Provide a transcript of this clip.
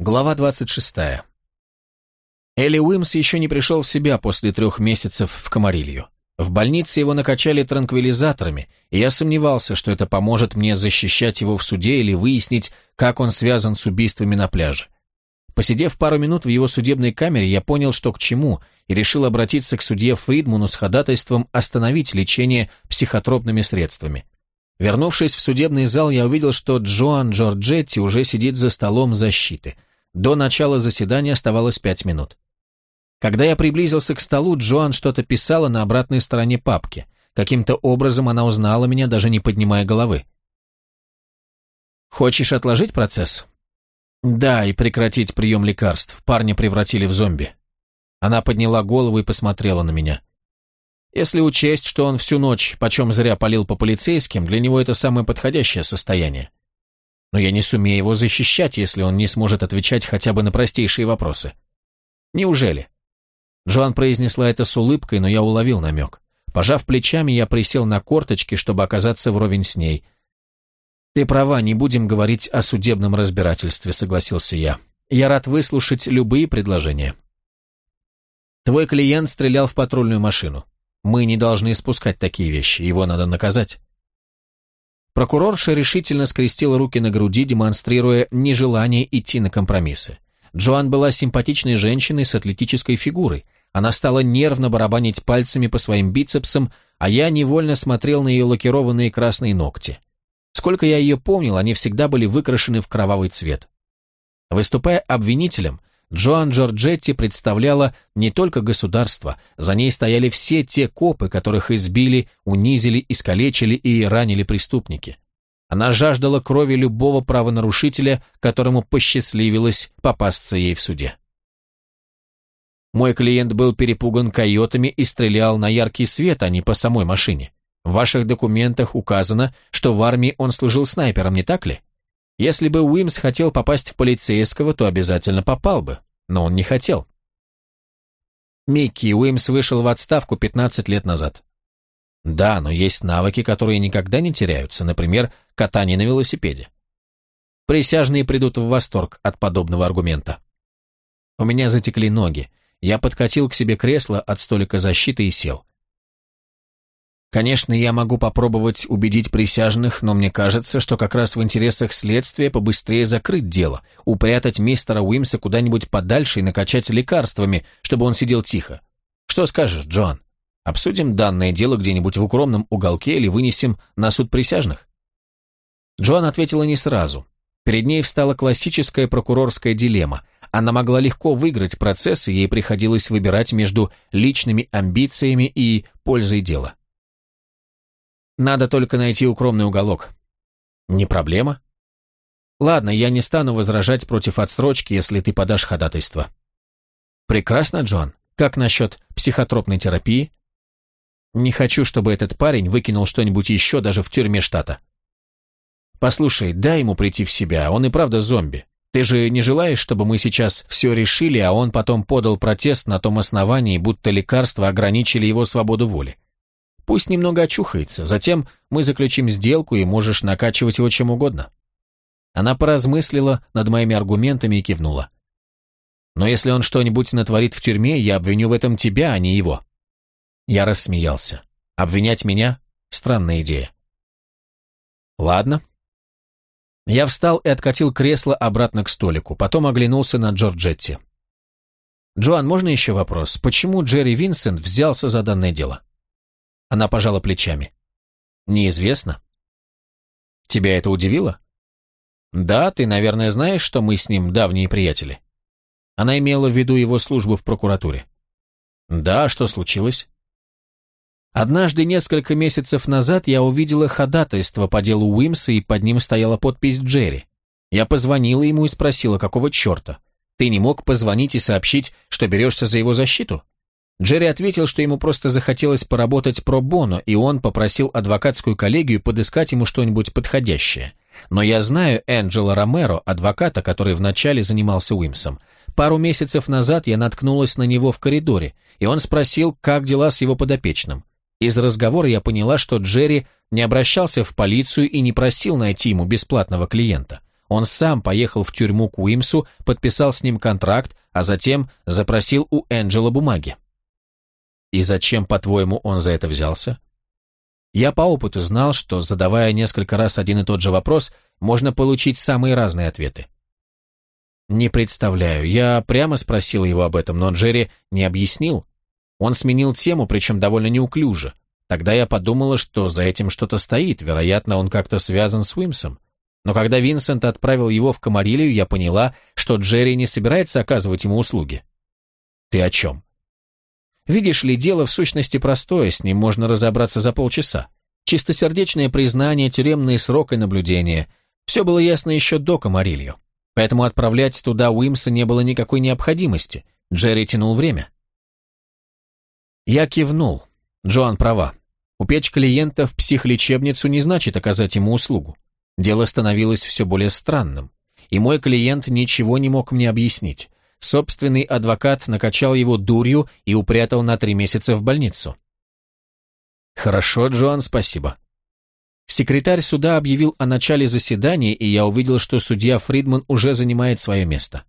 Глава 26. Элли Уимс еще не пришел в себя после трех месяцев в Комарилью. В больнице его накачали транквилизаторами, и я сомневался, что это поможет мне защищать его в суде или выяснить, как он связан с убийствами на пляже. Посидев пару минут в его судебной камере, я понял, что к чему, и решил обратиться к судье Фридману с ходатайством остановить лечение психотропными средствами. Вернувшись в судебный зал, я увидел, что Джоан Джорджетти уже сидит за столом защиты. До начала заседания оставалось пять минут. Когда я приблизился к столу, Джоан что-то писала на обратной стороне папки. Каким-то образом она узнала меня, даже не поднимая головы. «Хочешь отложить процесс?» «Да, и прекратить прием лекарств. Парня превратили в зомби». Она подняла голову и посмотрела на меня. Если учесть, что он всю ночь почем зря палил по полицейским, для него это самое подходящее состояние. Но я не сумею его защищать, если он не сможет отвечать хотя бы на простейшие вопросы. Неужели? Джоан произнесла это с улыбкой, но я уловил намек. Пожав плечами, я присел на корточки, чтобы оказаться вровень с ней. «Ты права, не будем говорить о судебном разбирательстве», — согласился я. «Я рад выслушать любые предложения». «Твой клиент стрелял в патрульную машину. Мы не должны спускать такие вещи, его надо наказать. Прокурорша решительно скрестила руки на груди, демонстрируя нежелание идти на компромиссы. Джоан была симпатичной женщиной с атлетической фигурой. Она стала нервно барабанить пальцами по своим бицепсам, а я невольно смотрел на ее лакированные красные ногти. Сколько я ее помнил, они всегда были выкрашены в кровавый цвет. Выступая обвинителем, Джоан Джорджетти представляла не только государство, за ней стояли все те копы, которых избили, унизили, искалечили и ранили преступники. Она жаждала крови любого правонарушителя, которому посчастливилось попасться ей в суде. Мой клиент был перепуган койотами и стрелял на яркий свет, а не по самой машине. В ваших документах указано, что в армии он служил снайпером, не так ли? Если бы Уимс хотел попасть в полицейского, то обязательно попал бы, но он не хотел. Микки Уимс вышел в отставку 15 лет назад. Да, но есть навыки, которые никогда не теряются, например, катание на велосипеде. Присяжные придут в восторг от подобного аргумента. У меня затекли ноги. Я подкатил к себе кресло от столика защиты и сел. Конечно, я могу попробовать убедить присяжных, но мне кажется, что как раз в интересах следствия побыстрее закрыть дело, упрятать мистера Уимса куда-нибудь подальше и накачать лекарствами, чтобы он сидел тихо. Что скажешь, Джоан? Обсудим данное дело где-нибудь в укромном уголке или вынесем на суд присяжных? Джоан ответила не сразу. Перед ней встала классическая прокурорская дилемма. Она могла легко выиграть процесс, и ей приходилось выбирать между личными амбициями и пользой дела. Надо только найти укромный уголок. Не проблема. Ладно, я не стану возражать против отсрочки, если ты подашь ходатайство. Прекрасно, Джон. Как насчет психотропной терапии? Не хочу, чтобы этот парень выкинул что-нибудь еще даже в тюрьме штата. Послушай, дай ему прийти в себя, он и правда зомби. Ты же не желаешь, чтобы мы сейчас все решили, а он потом подал протест на том основании, будто лекарства ограничили его свободу воли? Пусть немного очухается, затем мы заключим сделку, и можешь накачивать его чем угодно». Она поразмыслила над моими аргументами и кивнула. «Но если он что-нибудь натворит в тюрьме, я обвиню в этом тебя, а не его». Я рассмеялся. «Обвинять меня? Странная идея». «Ладно». Я встал и откатил кресло обратно к столику, потом оглянулся на Джорджетти. «Джоан, можно еще вопрос? Почему Джерри Винсент взялся за данное дело?» Она пожала плечами. Неизвестно. Тебя это удивило? Да, ты, наверное, знаешь, что мы с ним давние приятели. Она имела в виду его службу в прокуратуре. Да, что случилось? Однажды, несколько месяцев назад, я увидела ходатайство по делу Уимса, и под ним стояла подпись Джерри. Я позвонила ему и спросила, какого черта? Ты не мог позвонить и сообщить, что берешься за его защиту? Джерри ответил, что ему просто захотелось поработать про боно, и он попросил адвокатскую коллегию подыскать ему что-нибудь подходящее. Но я знаю Энджела Ромеро, адвоката, который вначале занимался Уимсом. Пару месяцев назад я наткнулась на него в коридоре, и он спросил, как дела с его подопечным. Из разговора я поняла, что Джерри не обращался в полицию и не просил найти ему бесплатного клиента. Он сам поехал в тюрьму к Уимсу, подписал с ним контракт, а затем запросил у Энджела бумаги. И зачем, по-твоему, он за это взялся? Я по опыту знал, что, задавая несколько раз один и тот же вопрос, можно получить самые разные ответы. Не представляю, я прямо спросил его об этом, но Джерри не объяснил. Он сменил тему, причем довольно неуклюже. Тогда я подумала, что за этим что-то стоит, вероятно, он как-то связан с Уимсом. Но когда Винсент отправил его в Камарилию, я поняла, что Джерри не собирается оказывать ему услуги. Ты о чем? Видишь ли, дело в сущности простое, с ним можно разобраться за полчаса. Чистосердечное признание, тюремный срок и наблюдение. Все было ясно еще до Камарилью. Поэтому отправлять туда Уимса не было никакой необходимости. Джерри тянул время. Я кивнул. Джоан права. Упечь клиента в психлечебницу не значит оказать ему услугу. Дело становилось все более странным, и мой клиент ничего не мог мне объяснить. Собственный адвокат накачал его дурью и упрятал на три месяца в больницу. «Хорошо, Джоан, спасибо». Секретарь суда объявил о начале заседания, и я увидел, что судья Фридман уже занимает свое место.